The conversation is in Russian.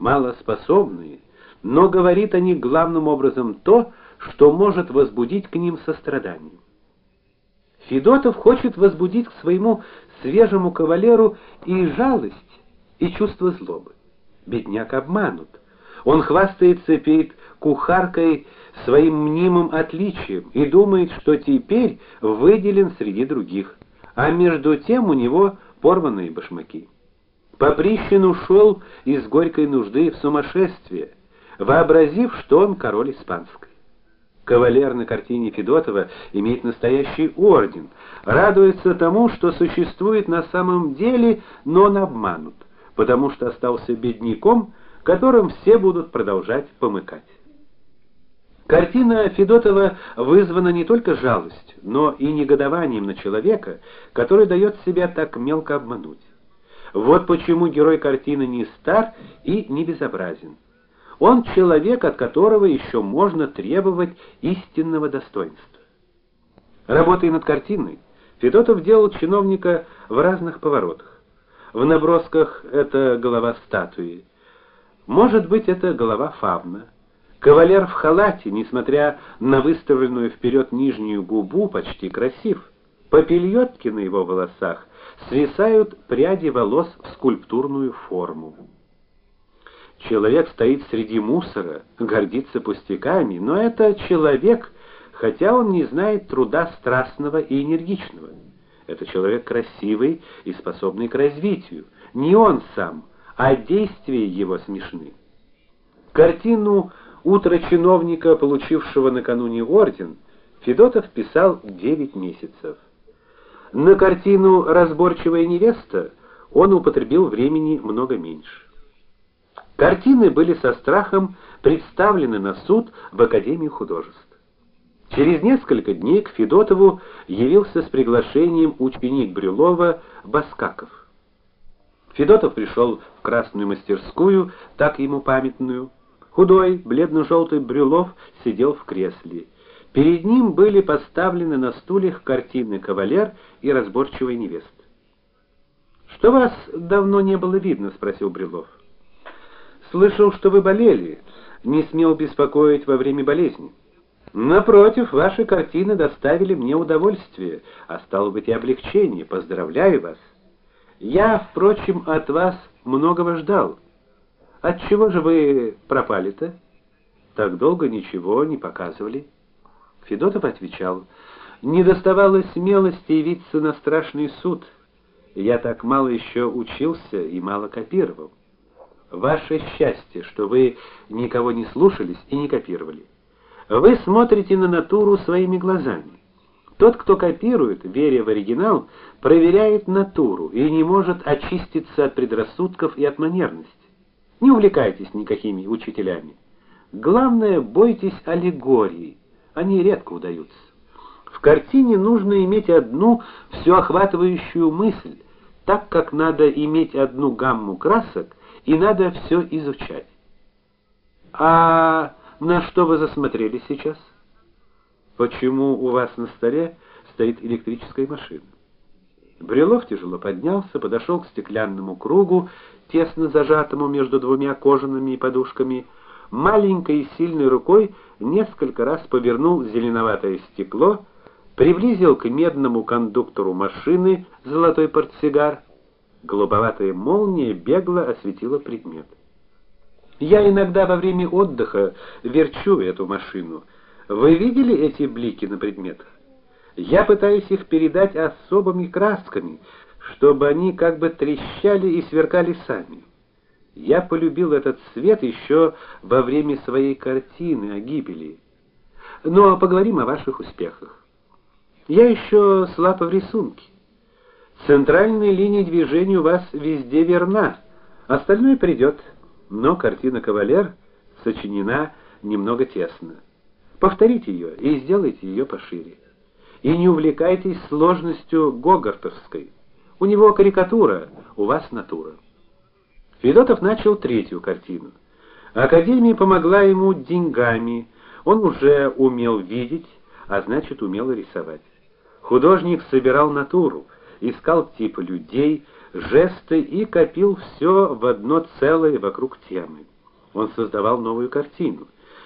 малоспособные, но говорит о них главным образом то, что может возбудить к ним сострадание. Федотов хочет возбудить к своему свежему кавалеру и жалость, и чувство злобы. Бедняк обманут. Он хвастается перед кухаркой своим мнимым отличием и думает, что теперь выделен среди других, а между тем у него порванные башмаки. Поприщин ушел из горькой нужды в сумасшествие, вообразив, что он король испанской. Кавалер на картине Федотова имеет настоящий орден, радуется тому, что существует на самом деле, но он обманут, потому что остался бедняком, которым все будут продолжать помыкать. Картина Федотова вызвана не только жалостью, но и негодованием на человека, который дает себя так мелко обмануть. Вот почему герой картины не стар и не безобразен. Он человек, от которого еще можно требовать истинного достоинства. Работая над картиной, Федотов делал чиновника в разных поворотах. В набросках это голова статуи. Может быть, это голова фавна. Кавалер в халате, несмотря на выставленную вперед нижнюю губу, почти красив. Попельётки на его волосах свисают пряди волос в скульптурную форму. Человек стоит среди мусора, гордится пустяками, но это человек, хотя он не знает труда страстного и энергичного. Это человек красивый и способный к развитию. Не он сам, а действия его смешны. Картину Утро чиновника, получившего накануне орден, Федотов писал 9 месяцев. На картину Разборчивая невеста он употребил времени много меньше. Картины были со страхом представлены на суд в Академию художеств. Через несколько дней к Федотову явился с приглашением ученик Брюлова Баскаков. Федотов пришел в красную мастерскую, так ему памятную. Худой, бледно-желтый Брюлов сидел в кресле. Перед ним были поставлены на стульях картины Кавалер и разборчивая невеста. Что вас давно не было видно, спросил Брюлов. Слышал, что вы болели, не смел беспокоить во время болезни. Напротив, ваши картины доставили мне удовольствие, а стало быть и облегчение. Поздравляю вас. Я, впрочем, от вас многого ждал. От чего же вы пропали-то? Так долго ничего не показывали. Федотов отвечал: "Не доставало смелости явиться на страшный суд. Я так мало еще учился и мало копировал. Ваше счастье, что вы никого не слушались и не копировали. Вы смотрите на натуру своими глазами. Тот, кто копирует, веря в оригинал, проверяет натуру и не может очиститься от предрассудков и от манерности. Не увлекайтесь никакими учителями. Главное, бойтесь аллегории. Они редко удаются. В картине нужно иметь одну всеохватывающую мысль, так как надо иметь одну гамму красок и надо все изучать. А на что вы засмотрели сейчас? Почему у вас на столе стоит электрическая машина? Брюлов тяжело поднялся, подошел к стеклянному кругу, тесно зажатому между двумя кожаными подушками, маленькой и сильной рукой несколько раз повернул зеленоватое стекло, приблизил к медному кондуктору машины золотой портсигар. Голубоватая молния бегло осветила предмет. Я иногда во время отдыха верчу эту машину. Вы видели эти блики на предметах? Я пытаюсь их передать особыми красками, чтобы они как бы трещали и сверкали сами. Я полюбил этот цвет еще во время своей картины о гибели. Но поговорим о ваших успехах. Я еще слаб в рисунке. Центральная линия движения у вас везде верна, остальное придет. Но картина Кавалер сочинена немного тесно. Повторите ее и сделайте ее пошире и не увлекайтесь сложностью гогартовской. У него карикатура, у вас натура. Федотов начал третью картину. Академия помогла ему деньгами. Он уже умел видеть, а значит, умел рисовать. Художник собирал натуру, искал типы людей, жесты и копил все в одно целое вокруг темы. Он создавал новую картину.